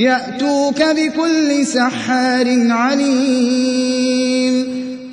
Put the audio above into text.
يَأْتُوكَ بِكُلِّ سَحَّارٍ عَلِيمٍ.